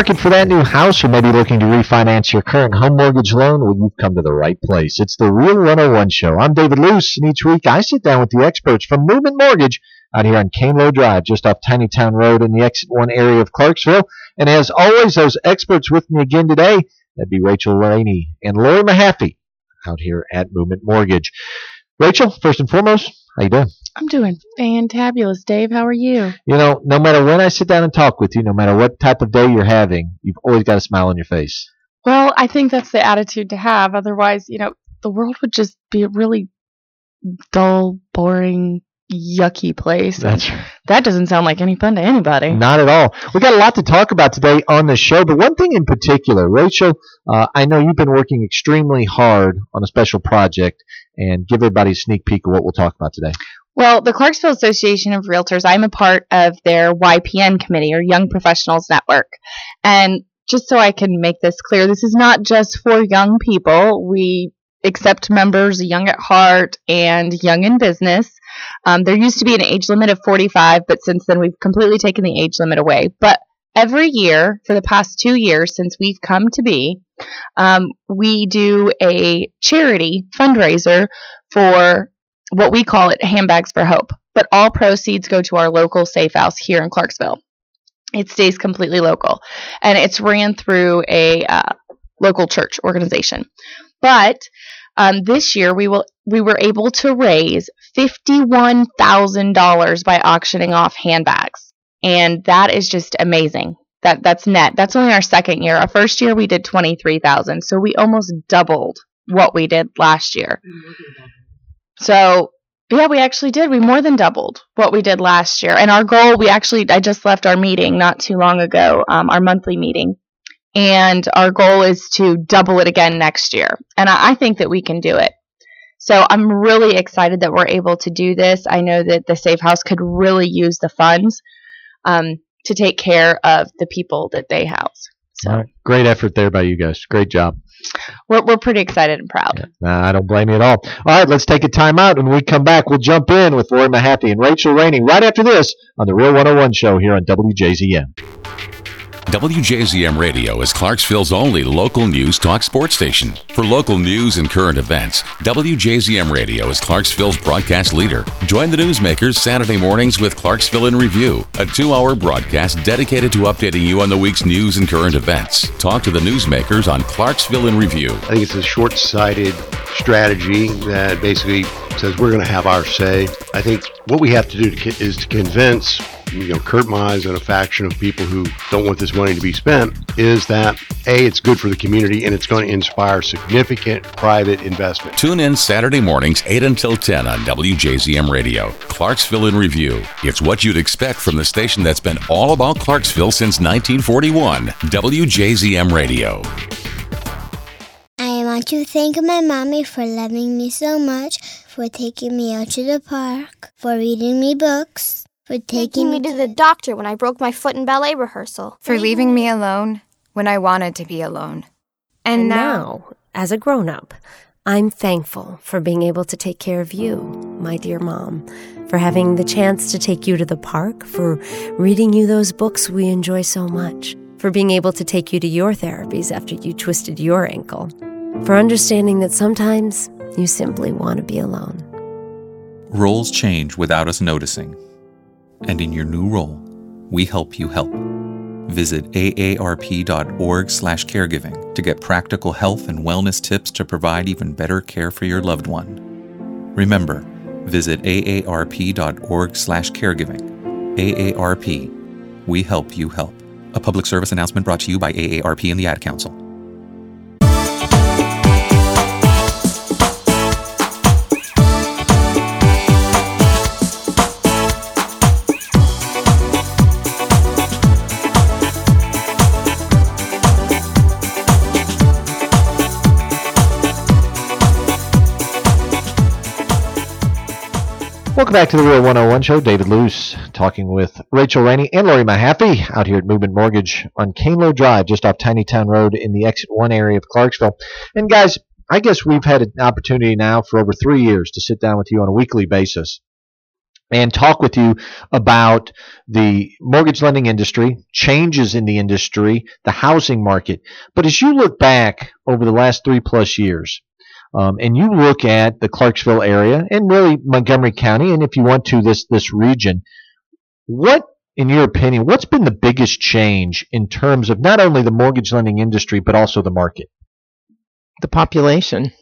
market for that new house or maybe looking to refinance your current home mortgage loan? Well, you've come to the right place. It's the Real 101 Show. I'm David Luce, and each week I sit down with the experts from Movement Mortgage out here on Canelo Drive, just off Tiny Town Road in the Exit 1 area of Clarksville. And as always, those experts with me again today, that'd be Rachel Rainey and Lori Mahaffey out here at Movement Mortgage. Rachel, first and foremost, how you doing? I'm doing fantabulous, Dave. How are you? You know, no matter when I sit down and talk with you, no matter what type of day you're having, you've always got a smile on your face. Well, I think that's the attitude to have. Otherwise, you know, the world would just be a really dull, boring, yucky place. That's right. that doesn't sound like any fun to anybody. Not at all. We got a lot to talk about today on the show, but one thing in particular, Rachel, uh, I know you've been working extremely hard on a special project, and give everybody a sneak peek of what we'll talk about today. Well, the Clarksville Association of Realtors, I'm a part of their YPN committee or Young Professionals Network. And just so I can make this clear, this is not just for young people. We accept members young at heart and young in business. Um, there used to be an age limit of 45, but since then we've completely taken the age limit away. But every year for the past two years since we've come to be, um, we do a charity fundraiser for what we call it handbags for hope. But all proceeds go to our local safe house here in Clarksville. It stays completely local, and it's ran through a uh, local church organization. But um, this year we will we were able to raise fifty one thousand dollars by auctioning off handbags, and that is just amazing. That that's net. That's only our second year. Our first year we did twenty three thousand, so we almost doubled what we did last year. So yeah, we actually did. We more than doubled what we did last year. And our goal, we actually, I just left our meeting not too long ago, um, our monthly meeting. And our goal is to double it again next year. And I, I think that we can do it. So I'm really excited that we're able to do this. I know that the Safe House could really use the funds um, to take care of the people that they house. So right. Great effort there by you guys. Great job. We're, we're pretty excited and proud. I don't blame you at all. All right, let's take a time out. When we come back, we'll jump in with Lori Mahaffey and Rachel Rainey right after this on the Real 101 show here on WJZM. WJZM Radio is Clarksville's only local news talk sports station. For local news and current events, WJZM Radio is Clarksville's broadcast leader. Join the newsmakers Saturday mornings with Clarksville in Review, a two hour broadcast dedicated to updating you on the week's news and current events. Talk to the newsmakers on Clarksville in Review. I think it's a short sighted strategy that basically says we're going to have our say. I think what we have to do to, is to convince you know Kurt Mize and a faction of people who don't want this money to be spent is that a it's good for the community and it's going to inspire significant private investment. Tune in Saturday mornings 8 until 10 on WJZM Radio. Clarksville in Review. It's what you'd expect from the station that's been all about Clarksville since 1941. WJZM Radio. I want to thank my mommy for loving me so much, for taking me out to the park, for reading me books, for taking me to the doctor when I broke my foot in ballet rehearsal. for leaving me alone when I wanted to be alone. And, And now, now, as a grown up, I'm thankful for being able to take care of you, my dear mom, for having the chance to take you to the park, for reading you those books we enjoy so much, for being able to take you to your therapies after you twisted your ankle, for understanding that sometimes you simply want to be alone. Roles change without us noticing. And in your new role, we help you help. Visit aarp.org/caregiving to get practical health and wellness tips to provide even better care for your loved one. Remember, visit aarp.org/caregiving. AARP. We help you help. A public service announcement brought to you by AARP and the Ad Council. Welcome back to the Real 101 show. David Luce talking with Rachel Rainey and Lori Mahaffey out here at Movement Mortgage on Canelo Drive, just off Tiny Town Road in the Exit 1 area of Clarksville. And guys, I guess we've had an opportunity now for over three years to sit down with you on a weekly basis and talk with you about the mortgage lending industry, changes in the industry, the housing market. But as you look back over the last three plus years, um, and you look at the Clarksville area and really Montgomery County, and if you want to, this this region, what, in your opinion, what's been the biggest change in terms of not only the mortgage lending industry but also the market? The population.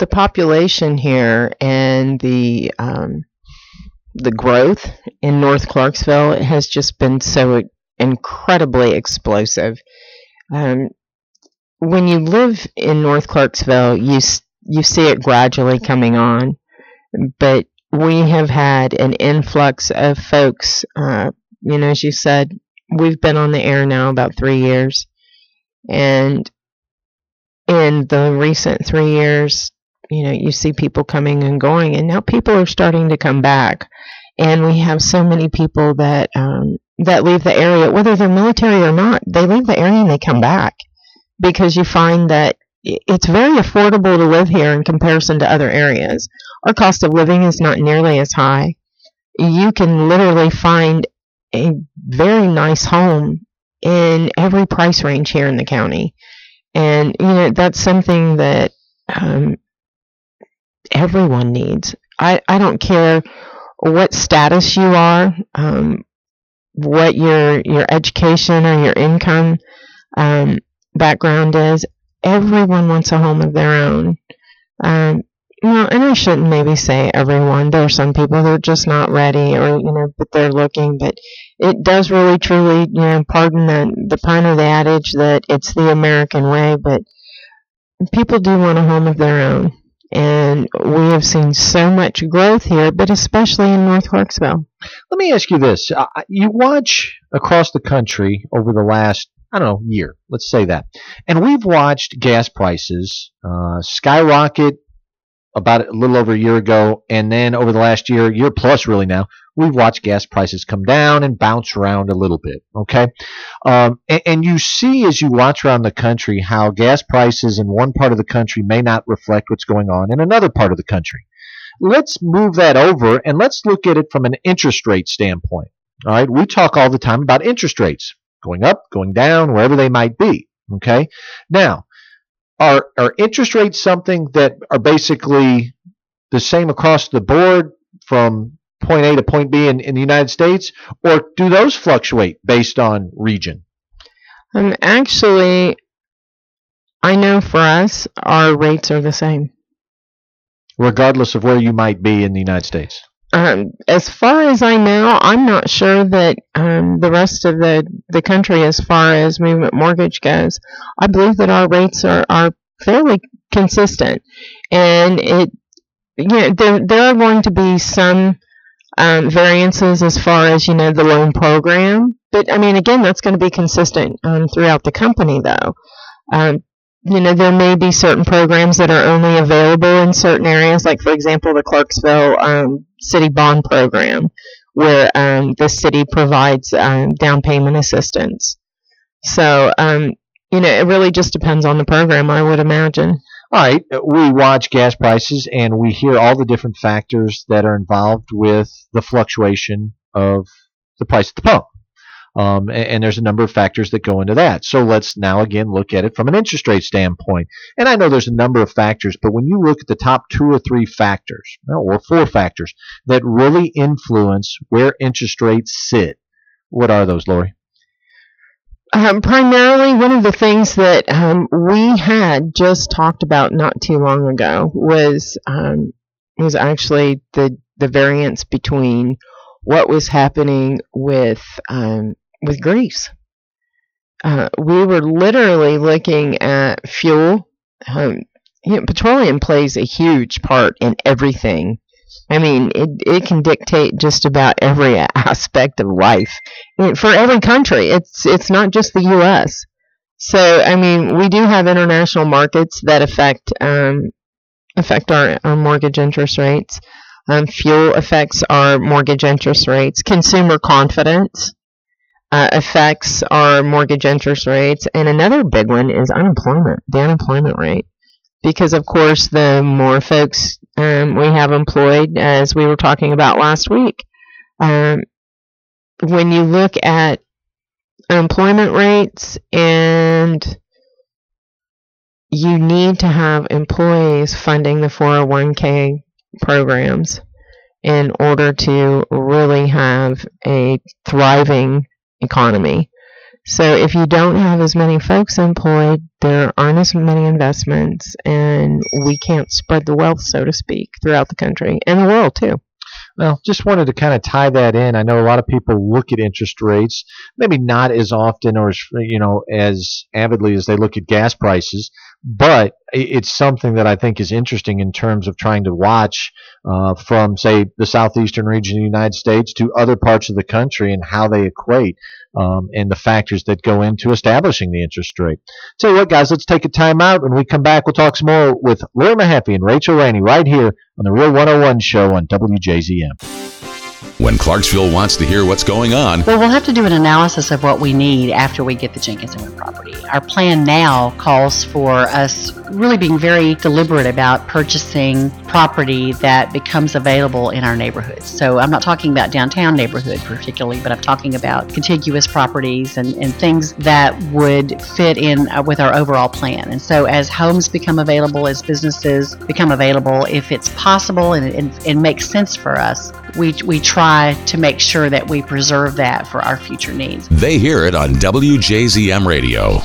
The population here and the um, the growth in North Clarksville has just been so incredibly explosive. Um, when you live in North Clarksville, you you see it gradually coming on, but we have had an influx of folks. Uh, you know, as you said, we've been on the air now about three years, and in the recent three years, you know, you see people coming and going, and now people are starting to come back, and we have so many people that um, that leave the area, whether they're military or not, they leave the area and they come back because you find that it's very affordable to live here in comparison to other areas. Our cost of living is not nearly as high. You can literally find a very nice home in every price range here in the county. And, you know, that's something that um, everyone needs. I, I don't care what status you are, um, what your your education or your income um, background is. Everyone wants a home of their own. Um, well, and I shouldn't maybe say everyone. There are some people that are just not ready, or you know, but they're looking. But it does really, truly, you know, pardon the the pun or the adage that it's the American way. But people do want a home of their own, and we have seen so much growth here, but especially in North Clarksville. Let me ask you this: uh, you watch across the country over the last I don't know, year. Let's say that. And we've watched gas prices uh, skyrocket about a little over a year ago, and then over the last year, year plus really now, we've watched gas prices come down and bounce around a little bit. Okay, um, and, and, you see as you watch around the country how gas prices in one part of the country may not reflect what's going on in another part of the country. Let's move that over and let's look at it from an interest rate standpoint. All right, we talk all the time about interest rates going up, going down, wherever they might be. Okay. Now, are are interest rates something that are basically the same across the board from point A to point B in, in the United States, or do those fluctuate based on region? Um, actually, I know for us, our rates are the same. Regardless of where you might be in the United States. Um, as far as I know, I'm not sure that um, the rest of the, the country, as far as movement mortgage goes, I believe that our rates are, are fairly consistent. And it, you know, there, there are going to be some um, variances as far as, you know, the loan program. But, I mean, again, that's going to be consistent um, throughout the company, though. Um, you know, there may be certain programs that are only available in certain areas, like, for example, the Clarksville um, City Bond Program, where um, the city provides um, down payment assistance. So, um, you know, it really just depends on the program, I would imagine. All right, we watch gas prices and we hear all the different factors that are involved with the fluctuation of the price at the pump. Um, and, and, there's a number of factors that go into that. So let's now again look at it from an interest rate standpoint. And I know there's a number of factors, but when you look at the top two or three factors, or four factors that really influence where interest rates sit, what are those, Lori? Um, primarily, one of the things that um, we had just talked about not too long ago was um, was actually the the variance between what was happening with um, with Greece. Uh, we were literally looking at fuel. Um, you know, petroleum plays a huge part in everything. I mean, it, it can dictate just about every aspect of life for every country. It's it's not just the U.S. So, I mean, we do have international markets that affect um, affect our, our mortgage interest rates. Um, fuel affects our mortgage interest rates. Consumer confidence uh, affects our mortgage interest rates. And another big one is unemployment, the unemployment rate. because of course the more folks um, we have employed, as we were talking about last week, um, when you look at employment rates and you need to have employees funding the 401k programs in order to really have a thriving economy. So if you don't have as many folks employed, there aren't as many investments, and we can't spread the wealth, so to speak, throughout the country and the world too. Well, just wanted to kind of tie that in. I know a lot of people look at interest rates, maybe not as often or as, you know as avidly as they look at gas prices, but it's something that I think is interesting in terms of trying to watch uh, from, say, the southeastern region of the United States to other parts of the country and how they equate um, and the factors that go into establishing the interest rate. You what, guys, let's take a time out. When we come back, we'll talk some more with Lori Mahaffey and Rachel Rainey right here on the Real 101 show on WJZM. When Clarksville wants to hear what's going on, well, we'll have to do an analysis of what we need after we get the Jenkins Jenkinson property. Our plan now calls for us really being very deliberate about purchasing property that becomes available in our neighborhoods. So I'm not talking about downtown neighborhood particularly, but I'm talking about contiguous properties and, and things that would fit in uh, with our overall plan. And so as homes become available, as businesses become available, if it's possible and it makes sense for us, we, we try to make sure that we preserve that for our future needs. They hear it on WJZM Radio.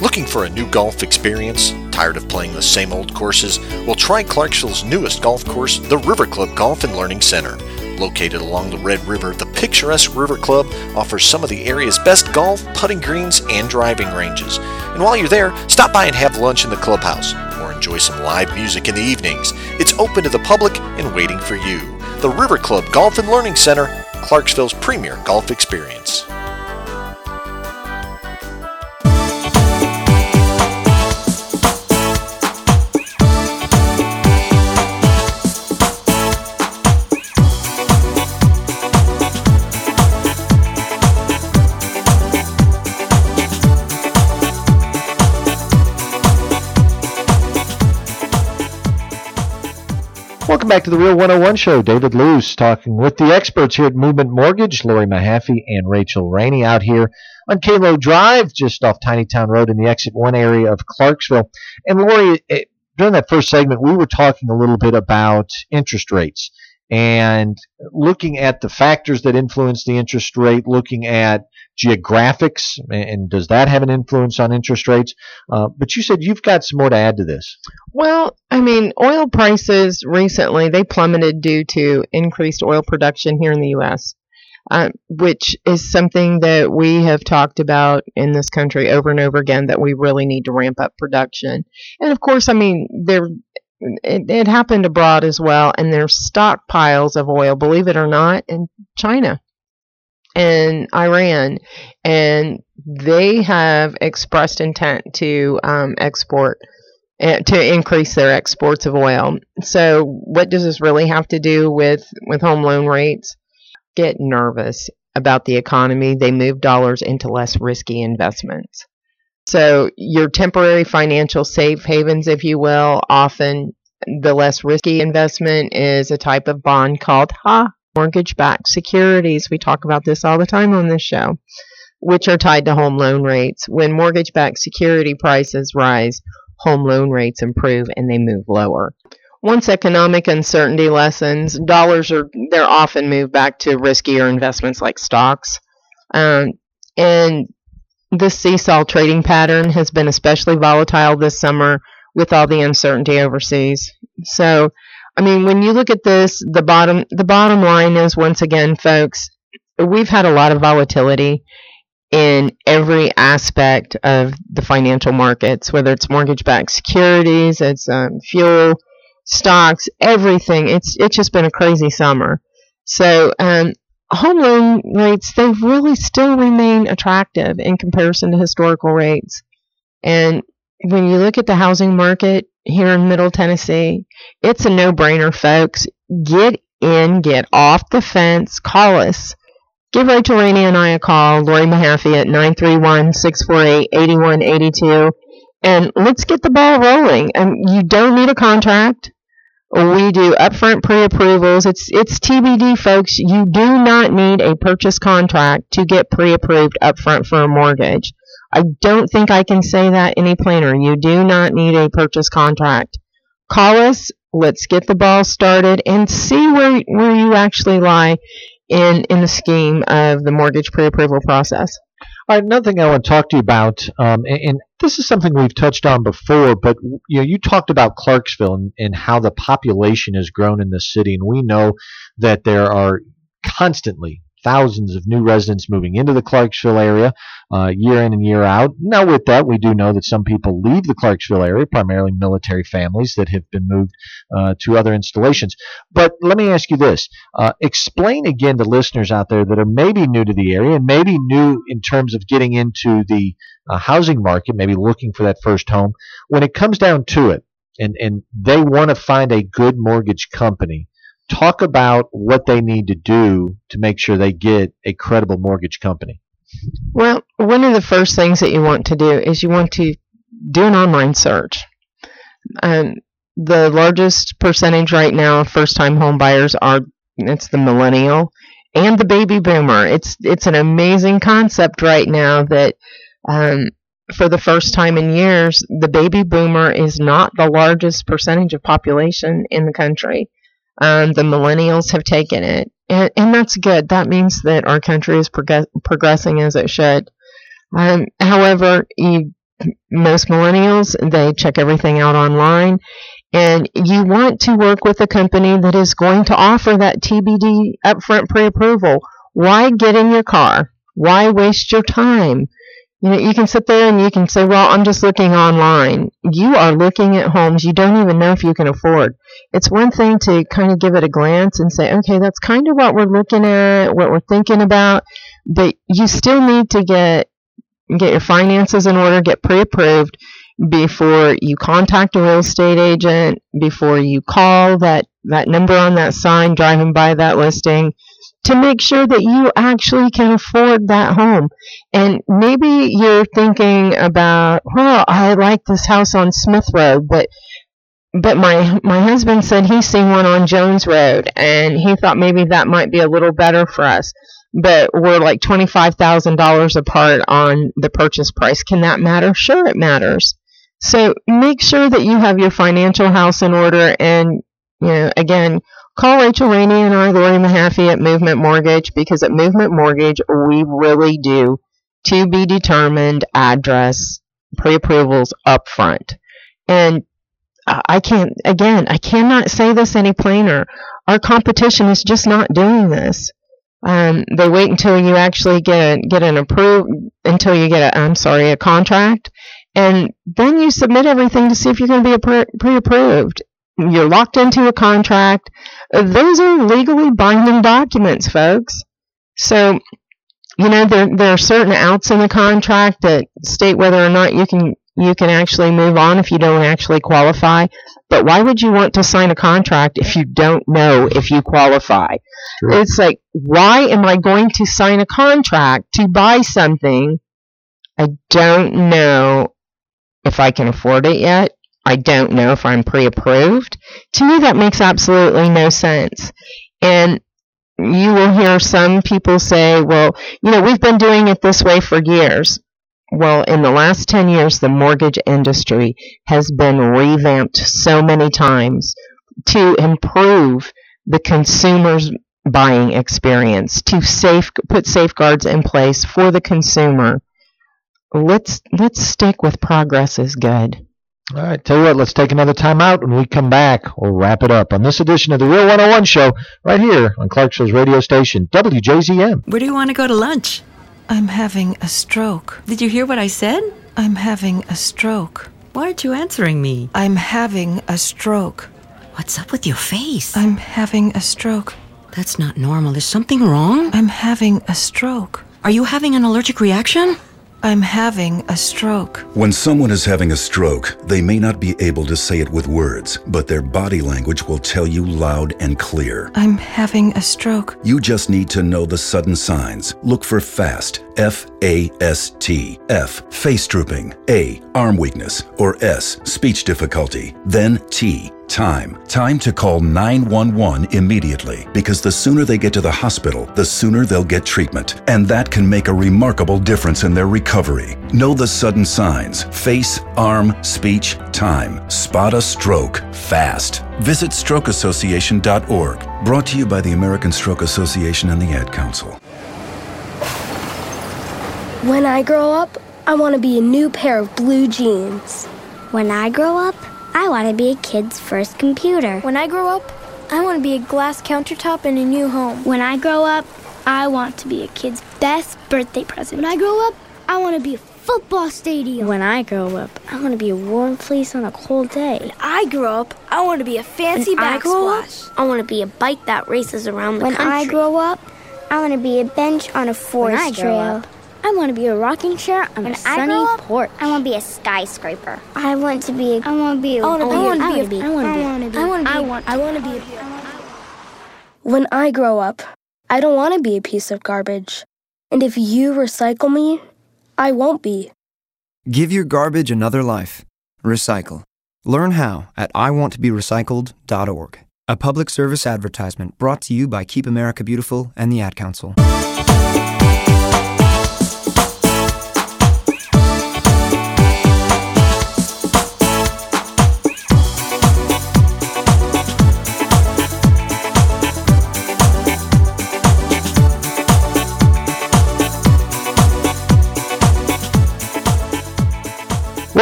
Looking for a new golf experience? Tired of playing the same old courses? Well, try Clarksville's newest golf course, the River Club Golf and Learning Center. Located along the Red River, the picturesque River Club offers some of the area's best golf, putting greens, and driving ranges. And while you're there, stop by and have lunch in the clubhouse or enjoy some live music in the evenings. It's open to the public and waiting for you. The River Club Golf and Learning Center, Clarksville's premier golf experience. Welcome back to the Real 101 Show. David Luce talking with the experts here at Movement Mortgage, Lori Mahaffey and Rachel Rainey out here on Kalo Drive, just off Tiny Town Road in the exit one area of Clarksville. And Lori, eh, during that first segment, we were talking a little bit about interest rates and looking at the factors that influence the interest rate, looking at geographics, and does that have an influence on interest rates? Uh, but you said you've got some more to add to this. Well, I mean, oil prices recently they plummeted due to increased oil production here in the U.S. Uh, which is something that we have talked about in this country over and over again that we really need to ramp up production. And of course, I mean, there it, it happened abroad as well, and there's stockpiles of oil, believe it or not, in China and Iran, and they have expressed intent to um, export uh, to increase their exports of oil. So, what does this really have to do with with home loan rates? Get nervous about the economy. They move dollars into less risky investments. So, your temporary financial safe havens, if you will, often the less risky investment is a type of bond called HA, mortgage backed securities. We talk about this all the time on this show, which are tied to home loan rates. When mortgage backed security prices rise, home loan rates improve and they move lower. Once economic uncertainty lessens, dollars are they're often moved back to riskier investments like stocks. Um, and this seesaw trading pattern has been especially volatile this summer with all the uncertainty overseas. So I mean, when you look at this, the bottom the bottom line is once again, folks, we've had a lot of volatility in every aspect of the financial markets, whether it's mortgage-backed securities, it's um, fuel, stocks, everything. It's it's just been a crazy summer. So um, home loan rates they really still remain attractive in comparison to historical rates. And when you look at the housing market, here in Middle Tennessee. It's a no brainer, folks. Get in, get off the fence, call us. Give Rachel Rainey and I a call, Lori Mahaffey at 931 648 8182. and let's get the ball rolling. And you don't need a contract. We do upfront pre-approvals. It's it's TBD, folks. You do not need a purchase contract to get pre-approved upfront for a mortgage. I don't think I can say that any plainer. You do not need a purchase contract. Call us. Let's get the ball started and see where where you actually lie in in the scheme of the mortgage pre-approval process. All right, another thing I want to talk to you about, um, and, and, this is something we've touched on before, but you know, you talked about Clarksville and, and how the population has grown in the city, and we know that there are constantly thousands of new residents moving into the Clarksville area uh, year in and year out. Now, with that, we do know that some people leave the Clarksville area, primarily military families that have been moved uh, to other installations. But let me ask you this uh, explain again to listeners out there that are maybe new to the area and maybe new in terms of getting into the uh, housing market, maybe looking for that first home. When it comes down to it, and, and they want to find a good mortgage company, talk about what they need to do to make sure they get a credible mortgage company. Well, one of the first things that you want to do is you want to do an online search. Um, the largest percentage right now of first-time home buyers are it's the millennial and the baby boomer. It's it's an amazing concept right now that um, for the first time in years, the baby boomer is not the largest percentage of population in the country. The millennials have taken it, and, and, that's good. That means that our country is prog- progressing as it should. Um, however, you, most millennials they check everything out online, and you want to work with a company that is going to offer that TBD upfront pre-approval. Why get in your car? Why waste your time? You know, you can sit there and you can say, well, I'm just looking online. You are looking at homes you don't even know if you can afford. It's one thing to kind of give it a glance and say, okay, that's kind of what we're looking at, what we're thinking about, but you still need to get get your finances in order, get pre-approved before you contact a real estate agent, before you call that that number on that sign driving by that listing to make sure that you actually can afford that home. And maybe you're thinking about, well, I like this house on Smith Road, but but my my husband said he's seen one on Jones Road and he thought maybe that might be a little better for us. But we're like twenty five thousand dollars apart on the purchase price. Can that matter? Sure it matters. So make sure that you have your financial house in order and you know, again, Call Rachel Rainey and I, Lori Mahaffey at Movement Mortgage, because at Movement Mortgage, we really do to be determined address pre-approvals up front. And I can't, again, I cannot say this any plainer. Our competition is just not doing this. Um, they wait until you actually get get an approved, until you get a, I'm sorry, a contract, and then you submit everything to see if you're going to be pre-approved. You're locked into a contract. Those are legally binding documents, folks. So, you know, there there are certain outs in the contract that state whether or not you can you can actually move on if you don't actually qualify. But why would you want to sign a contract if you don't know if you qualify? Sure. It's like, why am I going to sign a contract to buy something I don't know if I can afford it yet? I don't know if I'm pre approved. To me, that makes absolutely no sense. And you will hear some people say, well, you know, we've been doing it this way for years. Well, in the last 10 years, the mortgage industry has been revamped so many times to improve the consumer's buying experience, to safe, put safeguards in place for the consumer. Let's, let's stick with progress is good. All right, tell you what, let's take another time out. When we come back, we'll wrap it up on this edition of the Real 101 Show right here on Clarksville's radio station, WJZM. Where do you want to go to lunch? I'm having a stroke. Did you hear what I said? I'm having a stroke. Why aren't you answering me? I'm having a stroke. What's up with your face? I'm having a stroke. That's not normal. Is something wrong? I'm having a stroke. Are you having an allergic reaction? I'm having a stroke. When someone is having a stroke, they may not be able to say it with words, but their body language will tell you loud and clear. I'm having a stroke. You just need to know the sudden signs. Look for FAST, F A S T. F, face drooping. A, arm weakness. Or S, speech difficulty. Then T, time. Time to call 911 immediately because the sooner they get to the hospital, the sooner they'll get treatment. And that can make a remarkable difference in their recovery. Know the sudden signs face, arm, speech, time. Spot a stroke fast. Visit strokeassociation.org. Brought to you by the American Stroke Association and the Ad Council. When I grow up, I want to be a new pair of blue jeans. When I grow up, I want to be a kid's first computer. When I grow up, I want to be a glass countertop in a new home. When I grow up, I want to be a kid's best birthday present. When I grow up, I want to be a football stadium. When I grow up, I want to be a warm fleece on a cold day. When I grow up, I want to be a fancy when backsplash. I, I want to be a bike that races around the when country. When I grow up, I want to be a bench on a forest when I trail. Up, I want to be a rocking chair on when a sunny up, porch. I want to be a skyscraper. I want to be. A, I want to be. A, I want to be. I want to be. be. I want to be. I want to be. I. I want to be. When I grow up, I don't want to be a piece of garbage. And if you recycle me, I won't be. Give your garbage another life. Recycle. Learn how at iwanttoberecycled.org. A public service advertisement brought to you by Keep America Beautiful and the Ad Council.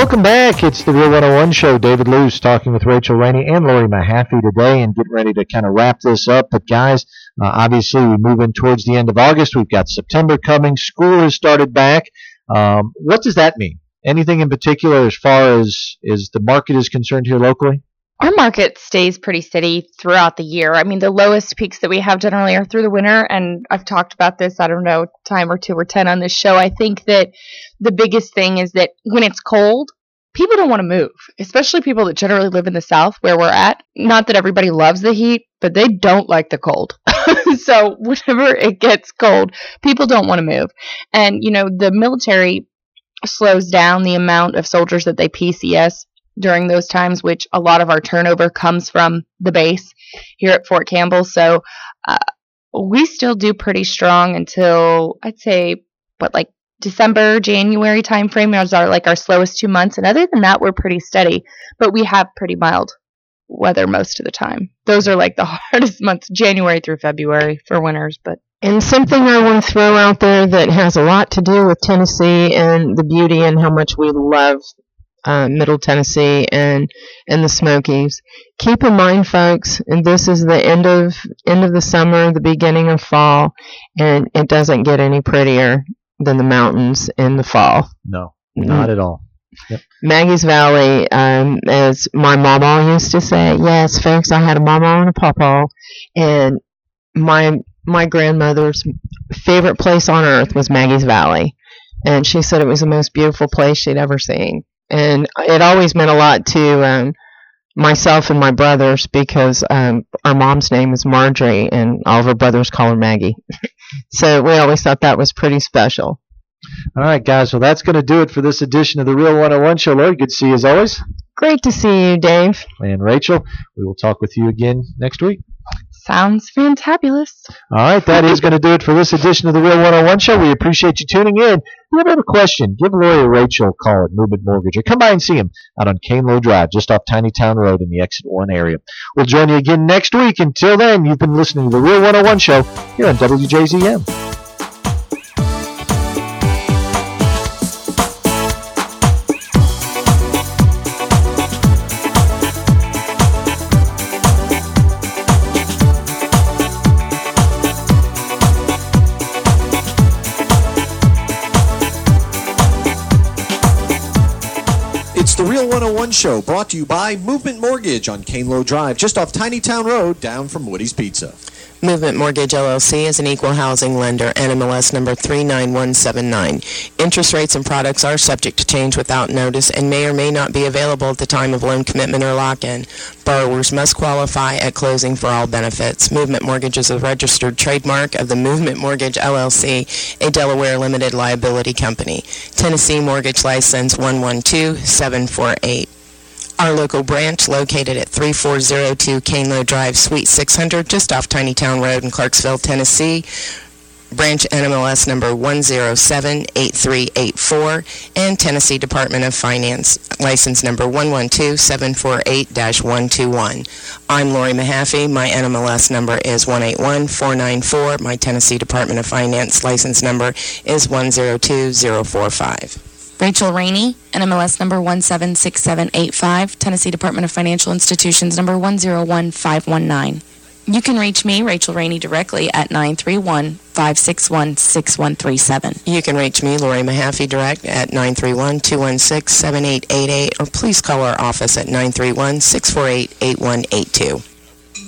Welcome back. It's the Real 101 Show. David Luce talking with Rachel Rainey and Lori Mahaffey today and getting ready to kind of wrap this up. But guys, uh, obviously we move in towards the end of August. We've got September coming. School has started back. Um, what does that mean? Anything in particular as far as, as the market is concerned here locally? Our market stays pretty steady throughout the year. I mean, the lowest peaks that we have generally are through the winter, and I've talked about this, I don't know, time or two or ten on this show. I think that the biggest thing is that when it's cold, people don't want to move, especially people that generally live in the South where we're at. Not that everybody loves the heat, but they don't like the cold. so whenever it gets cold, people don't want to move. And, you know, the military slows down the amount of soldiers that they PCS during those times, which a lot of our turnover comes from the base here at Fort Campbell. So uh, we still do pretty strong until I'd say what like December, January timeframe is our like our slowest two months, and other than that, we're pretty steady. But we have pretty mild weather most of the time. Those are like the hardest months, January through February for winters. But and something I want to throw out there that has a lot to do with Tennessee and the beauty and how much we love uh, Middle Tennessee and and the Smokies. Keep in mind, folks, and this is the end of end of the summer, the beginning of fall, and it doesn't get any prettier than the mountains in the fall. No, not at all. Yep. Maggie's Valley, um, as my mama used to say, yes, folks, I had a mama and a papa, and my my grandmother's favorite place on earth was Maggie's Valley, and she said it was the most beautiful place she'd ever seen and it always meant a lot to um, myself and my brothers because um, our mom's name is Marjorie, and all of her brothers call her Maggie. so we always thought that was pretty special. All right, guys. Well, that's going to do it for this edition of the Real 101 Show. Lori, good to see you as always. Great to see you, Dave. And Rachel, we will talk with you again next week. Sounds fantabulous. All right, that is going to do it for this edition of the Real 101 Show. We appreciate you tuning in. If you ever have a question, give or Rachel a call at Movement Mortgage or come by and see him out on Canelo Drive, just off Tiny Town Road in the Exit 1 area. We'll join you again next week. Until then, you've been listening to the Real 101 Show here on WJZM. 101 show brought to you by Movement Mortgage on Canelo Drive, just off Tiny Town Road, down from Woody's Pizza. Movement Mortgage LLC is an equal housing lender, NMLS number 39179. Interest rates and products are subject to change without notice and may or may not be available at the time of loan commitment or lock-in. Borrowers must qualify at closing for all benefits. Movement Mortgage is a registered trademark of the Movement Mortgage LLC, a Delaware limited liability company. Tennessee Mortgage License 112748. Our local branch located at 3402 Canelo Drive, Suite 600, just off Tiny Town Road in Clarksville, Tennessee. Branch NMLS number 1078384 and Tennessee Department of Finance license number 112748-121. I'm Lori Mahaffey. My NMLS number is 181494. My Tennessee Department of Finance license number is 102045. Rachel Rainey, NMLS number 176785, Tennessee Department of Financial Institutions number 101519. You can reach me, Rachel Rainey, directly at 931-561-6137. You can reach me, Lori Mahaffey, direct at 931-216-7888, or please call our office at 931-648-8182.